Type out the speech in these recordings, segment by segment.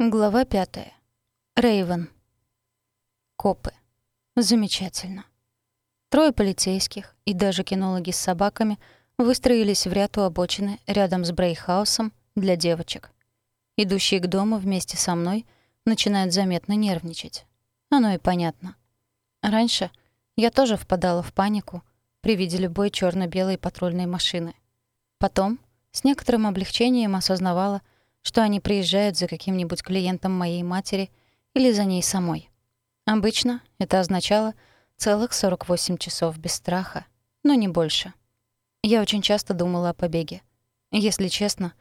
Глава пятая. Рейвен. Копы. Замечательно. Трое полицейских и даже кинологи с собаками выстроились в ряд у обочины рядом с брейхаусом для девочек. Идущие к дому вместе со мной начинают заметно нервничать. Оно и понятно. Раньше я тоже впадала в панику при виде любой черно белой патрульной машины. Потом с некоторым облегчением осознавала, что они приезжают за каким-нибудь клиентом моей матери или за ней самой. Обычно это означало целых 48 часов без страха, но не больше. Я очень часто думала о побеге. Если честно,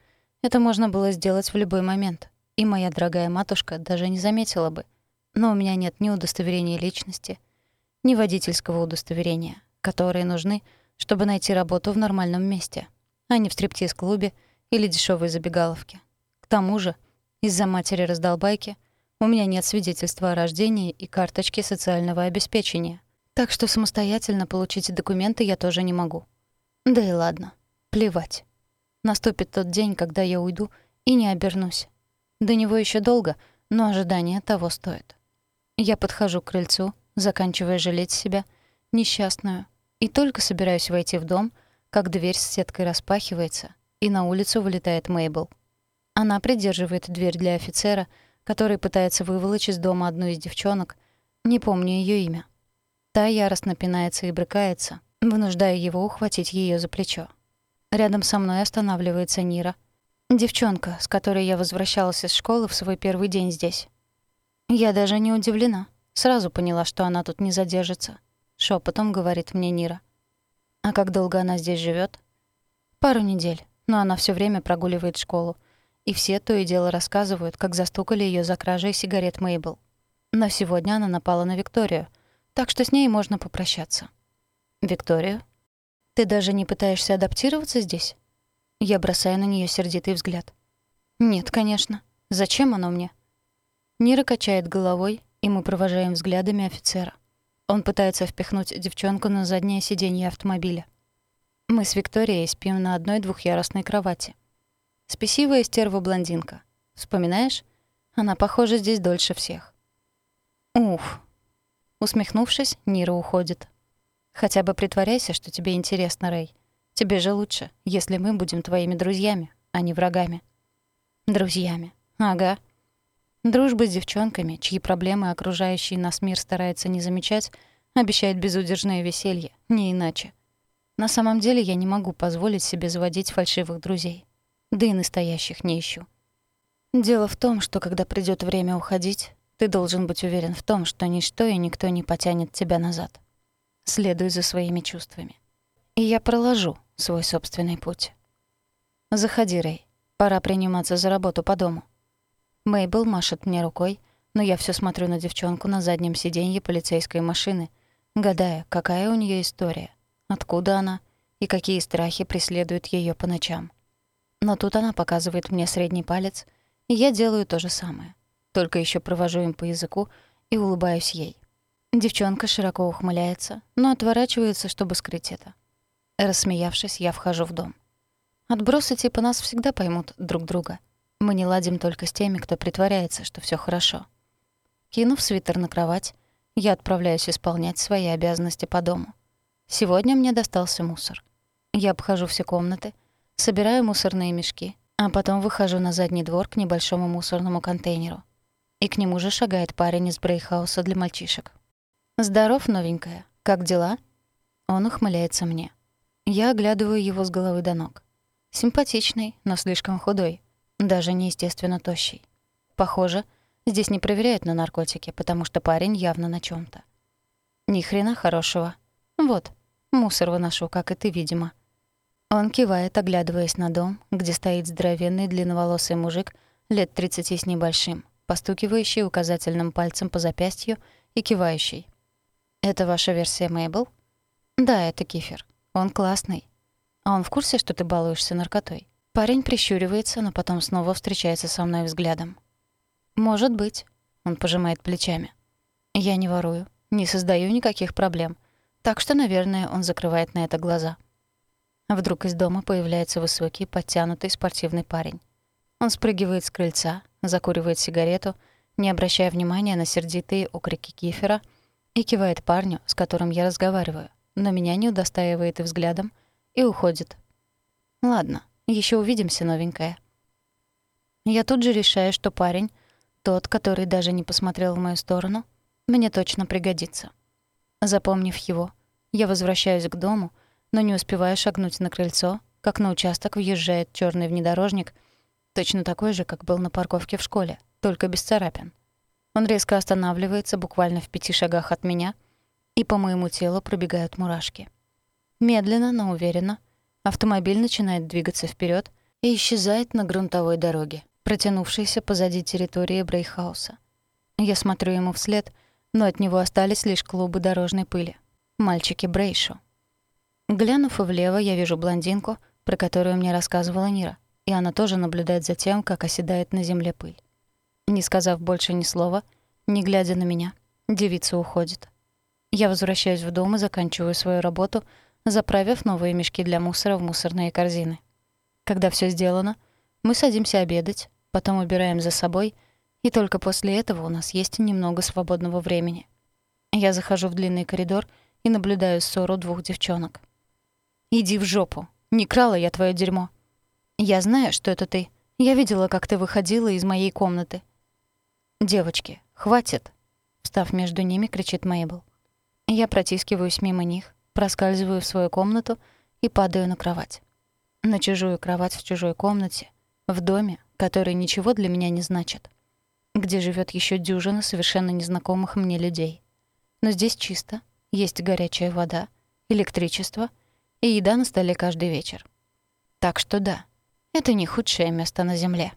это можно было сделать в любой момент, и моя дорогая матушка даже не заметила бы. Но у меня нет ни удостоверения личности, ни водительского удостоверения, которые нужны, чтобы найти работу в нормальном месте, а не в стриптиз-клубе или дешевой забегаловке. К тому же, из-за матери-раздолбайки у меня нет свидетельства о рождении и карточки социального обеспечения. Так что самостоятельно получить документы я тоже не могу. Да и ладно, плевать. Наступит тот день, когда я уйду и не обернусь. До него еще долго, но ожидание того стоит. Я подхожу к крыльцу, заканчивая жалеть себя, несчастную, и только собираюсь войти в дом, как дверь с сеткой распахивается, и на улицу вылетает Мейбл. Она придерживает дверь для офицера, который пытается выволочь из дома одну из девчонок, не помню ее имя. Та яростно пинается и брыкается, вынуждая его ухватить ее за плечо. Рядом со мной останавливается Нира. Девчонка, с которой я возвращалась из школы в свой первый день здесь. Я даже не удивлена. Сразу поняла, что она тут не задержится. Шепотом говорит мне Нира. А как долго она здесь живет? Пару недель, но она все время прогуливает школу и все то и дело рассказывают, как застукали ее за кражей сигарет Мейбл. Но сегодня она напала на Викторию, так что с ней можно попрощаться. «Викторию? Ты даже не пытаешься адаптироваться здесь?» Я бросаю на нее сердитый взгляд. «Нет, конечно. Зачем оно мне?» Нира качает головой, и мы провожаем взглядами офицера. Он пытается впихнуть девчонку на заднее сиденье автомобиля. Мы с Викторией спим на одной двухъярусной кровати — Спесивая стерва-блондинка. Вспоминаешь? Она, похоже, здесь дольше всех. Уф. Усмехнувшись, Нира уходит. Хотя бы притворяйся, что тебе интересно, Рэй. Тебе же лучше, если мы будем твоими друзьями, а не врагами. Друзьями. Ага. Дружба с девчонками, чьи проблемы окружающий нас мир старается не замечать, обещает безудержное веселье, не иначе. На самом деле я не могу позволить себе заводить фальшивых друзей да и настоящих не ищу. Дело в том, что когда придёт время уходить, ты должен быть уверен в том, что ничто и никто не потянет тебя назад. Следуй за своими чувствами. И я проложу свой собственный путь. Заходи, Рэй. Пора приниматься за работу по дому. Мейбл машет мне рукой, но я всё смотрю на девчонку на заднем сиденье полицейской машины, гадая, какая у неё история, откуда она и какие страхи преследуют её по ночам. Но тут она показывает мне средний палец, и я делаю то же самое. Только еще провожу им по языку и улыбаюсь ей. Девчонка широко ухмыляется, но отворачивается, чтобы скрыть это. Рассмеявшись, я вхожу в дом. Отбросы типа нас всегда поймут друг друга. Мы не ладим только с теми, кто притворяется, что все хорошо. Кинув свитер на кровать, я отправляюсь исполнять свои обязанности по дому. Сегодня мне достался мусор. Я обхожу все комнаты — Собираю мусорные мешки, а потом выхожу на задний двор к небольшому мусорному контейнеру. И к нему же шагает парень из брейхауса для мальчишек. «Здоров, новенькая. Как дела?» Он ухмыляется мне. Я оглядываю его с головы до ног. Симпатичный, но слишком худой. Даже неестественно тощий. Похоже, здесь не проверяют на наркотики, потому что парень явно на чем то Ни хрена хорошего. Вот, мусор выношу, как и ты, видимо. Он кивает, оглядываясь на дом, где стоит здоровенный длинноволосый мужик лет 30 с небольшим, постукивающий указательным пальцем по запястью и кивающий. «Это ваша версия Мейбл?» «Да, это Кифер. Он классный. А он в курсе, что ты балуешься наркотой?» Парень прищуривается, но потом снова встречается со мной взглядом. «Может быть», — он пожимает плечами. «Я не ворую, не создаю никаких проблем, так что, наверное, он закрывает на это глаза». Вдруг из дома появляется высокий, подтянутый спортивный парень. Он спрыгивает с крыльца, закуривает сигарету, не обращая внимания на сердитые окрики Кифера, и кивает парню, с которым я разговариваю, но меня не удостаивает и взглядом, и уходит. Ладно, еще увидимся, новенькая. Я тут же решаю, что парень, тот, который даже не посмотрел в мою сторону, мне точно пригодится. Запомнив его, я возвращаюсь к дому, но не успеваю шагнуть на крыльцо, как на участок въезжает черный внедорожник, точно такой же, как был на парковке в школе, только без царапин. Он резко останавливается буквально в пяти шагах от меня, и по моему телу пробегают мурашки. Медленно, но уверенно автомобиль начинает двигаться вперед и исчезает на грунтовой дороге, протянувшейся позади территории Брейхауса. Я смотрю ему вслед, но от него остались лишь клубы дорожной пыли. Мальчики Брейшу. Глянув влево, я вижу блондинку, про которую мне рассказывала Нира, и она тоже наблюдает за тем, как оседает на земле пыль. Не сказав больше ни слова, не глядя на меня, девица уходит. Я возвращаюсь в дом и заканчиваю свою работу, заправив новые мешки для мусора в мусорные корзины. Когда все сделано, мы садимся обедать, потом убираем за собой, и только после этого у нас есть немного свободного времени. Я захожу в длинный коридор и наблюдаю ссору двух девчонок. «Иди в жопу! Не крала я твое дерьмо!» «Я знаю, что это ты. Я видела, как ты выходила из моей комнаты. «Девочки, хватит!» Встав между ними, кричит Мейбл. Я протискиваюсь мимо них, проскальзываю в свою комнату и падаю на кровать. На чужую кровать в чужой комнате, в доме, который ничего для меня не значит, где живет еще дюжина совершенно незнакомых мне людей. Но здесь чисто, есть горячая вода, электричество и еда на столе каждый вечер. Так что да, это не худшее место на Земле.